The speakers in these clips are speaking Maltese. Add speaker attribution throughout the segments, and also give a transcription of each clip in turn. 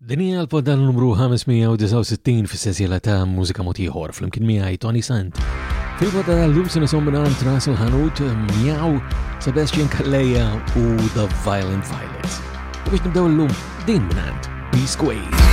Speaker 1: Din hija l-poddata numru 569 fis-sensiela ta' mużika mod ieħor flimkien miegħi Tony Sant. Fil-poddata llum se nisom minn Tras il-Ħanut, Mjaw, Sebastian Kalleja u The Violent Violets. U biex nibdew llum din minn Peace Quays.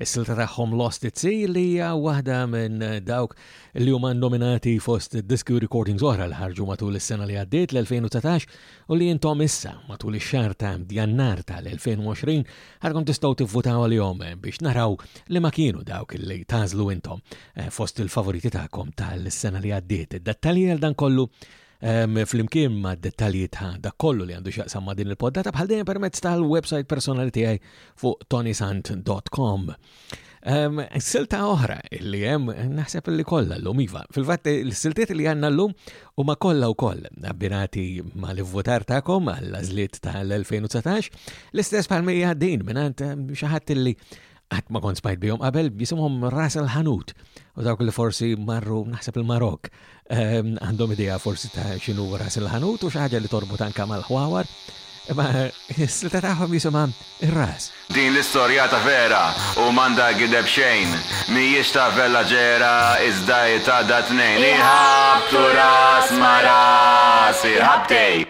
Speaker 1: Is-silta tagħhom Lost It Sea li hija waħda minn dawk li huma nominati fost diski u recordings oħra li ħarġu matul is-sena li għaddiet l-2019 u li intom issa matul ix-xahar ta' Jannar tal-2020 ħadkom tistgħu tivvutaw għalihom biex naraw li ma kienu dawk li tażlu intom eh, fost il-favoriti tagħkom tal-sena li għaddiet. Id-dettalji għal dan kollu flimkien ma' dettalji ta' dak kollu li għandu xaqsam ma' din il-poddata bħal dejjem permezz tal-website personali tiegħi fuq tonisant.com. Silta oħra li hemm naħseb li kollha llum iva. Fil-fatt il-siltiet li għandna llum huma kollha wkoll abbinati mal-ivvutar tagħkom għall-għażliet tal-2019 l-istess bħal mija din mingħand xi ħadd li għat ma kont smajt bihom qabel, jisimhom Ras il-Ħanut, u dawk li forsi marru naħseb il-Marok, ehm, għandhom idea forsi ta' xinu Ras il-Ħanut u xaħġa li torbot anka mal-ħwawar,
Speaker 2: ma s-silta taħħom jisimha ir-ras.
Speaker 3: Din l-istorja ta' vera u manda gideb xejn Mijiex ta' vella ġera iżda hi ta' da tnejn Iħabbtu ras ma' ras, iħabbtej!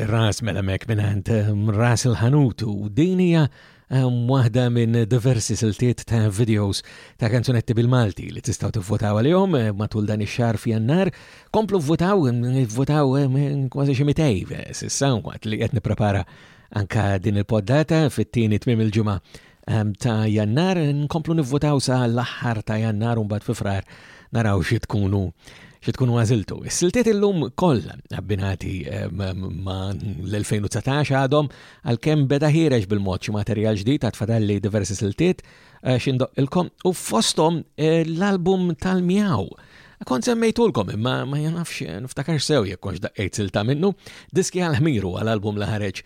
Speaker 3: Ir-ras
Speaker 2: mela mek minant ehm, ras il-ħanut u din hija ehm, waħda minn diversi siltiet ta' videos ta' kanzunetti bil-Malti li tistgħu tivvotaw għalihom eh, matul dan ix-xahar f'Jannar. Komplu vvotaw, vvotaw ehm, kważi xi mitej eh, s'issa waqt li qed nipprepara anka din il-poddata fit-tieni tmiem il-ġimgħa ta' Jannar, nkomplu nivvotaw sa l-aħħar ta' Jannar un fi frar naraw xi tkunu xi tkunu għażiltu. Is-siltiet illum kollha abbinati eh, ma' l-2019 għadhom għalkemm beda ħireġ bil-mod xi materjal ġdid ta' tfadalli diversi siltiet eh, xindoq ilkom u fosthom eh, l-album tal-Mjaw. Kont semmejtulkom imma ma janafx niftakar sew jekk konx daqqejt silta minnu, diski għal-ħmiru għal-album li ħareġ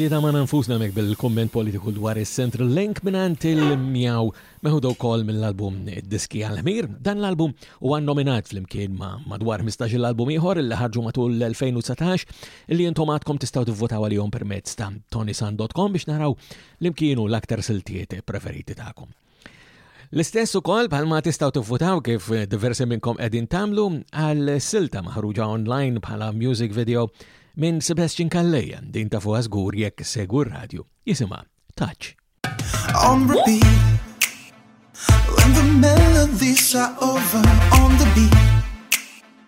Speaker 1: Ġlieda ma' nfusna mek bil-kumment politiku dwar is-Central Link minant il-mjaw meħuda wkoll mill-album Diski għal-ħmir. Dan l-album huwa nominat flimkien ma' madwar 15 l-album ieħor li ħarġu matul l-2019 li intom għadkom tistgħu tivvotaw għalihom permezz ta' tonisan.com biex naraw l-imkienu l-aktar siltiet preferiti tagħkom. L-istess ukoll bħalma tistgħu tivvutaw kif diversi minnkom qegħdin tagħmlu għal silta maħruġa online bħala music video minn Sebastian Kalleja din ta' fuq żgur jekk segwu r-radju jisimha Touch.
Speaker 4: On repeat When the melodies are over on the beat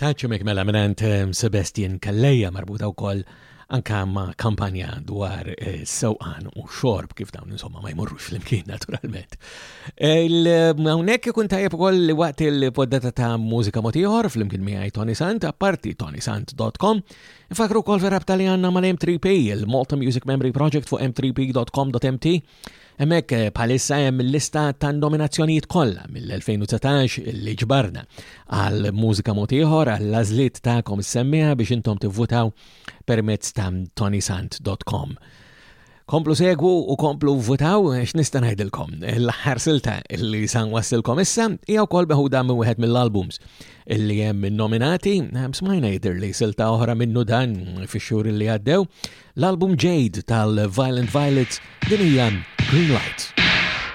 Speaker 1: Taċ mek mela minant eh, Sebastian Kalleja marbuta wkoll anka ma' kampanja dwar eh, sewqan u xorb kif dawn insomma ma jmurrux l-imkien naturalment. Hawnhekk ikun tajjeb ukoll li waqt il-poddata ta' mużika motiħor fl-imkien miegħi Tony Sant, apparti tonysant.com, Infakru wkoll fir-rabta li għandna mal-M3P, il-Malta Music Memory Project fuq m3p.com.mt. Hemmhekk eh, bħalissa hemm lista ta' nominazzjonijiet kollha mill-2019 li ġbarna għal mużika mod ieħor għall lażliet tagħkom semmiha biex intom tivvutaw permezz ta' tonisant.com. Komplu segwu u komplu votaw x'nista' ngħidilkom. L-aħħar silta li san wassilkom issa hija wkoll beħuda minn wieħed mill-albums li hemm nominati, smajna jidher li silta oħra minnu dan fix-xhur li għaddew, l-album Jade tal-Violent Violets din hija Green Lights.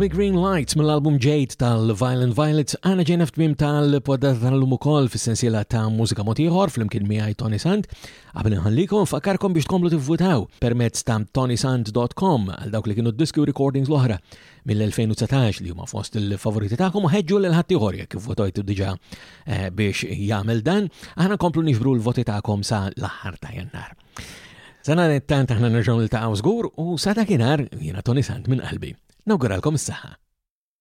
Speaker 1: Bobby Green Lights mill-album ġejt tal-Violent Violets għana ġejna f'tmim tal-podda tal-lum ukoll fis-sensiela ta' mużika motiħor fl-imkien miegħi Tony Sand. Qabel inħallikom fakkarkom biex tkomplu tivvutaw permezz ta' tonysand.com għal dawk li kienu diski u recordings l-oħra mill-2019 li huma fost il-favoriti tagħkom u ħeġġu lil ħaddieħor jekk votajtu diġà eh, biex jagħmel dan, aħna komplu niġbru l-voti tagħkom sa l-aħħar ta' Jannar. Sana tant aħna nerġgħu niltaqgħu żgur u sa dakinhar jiena Tony Sant minn qalbi. Nawguralkom s saħħa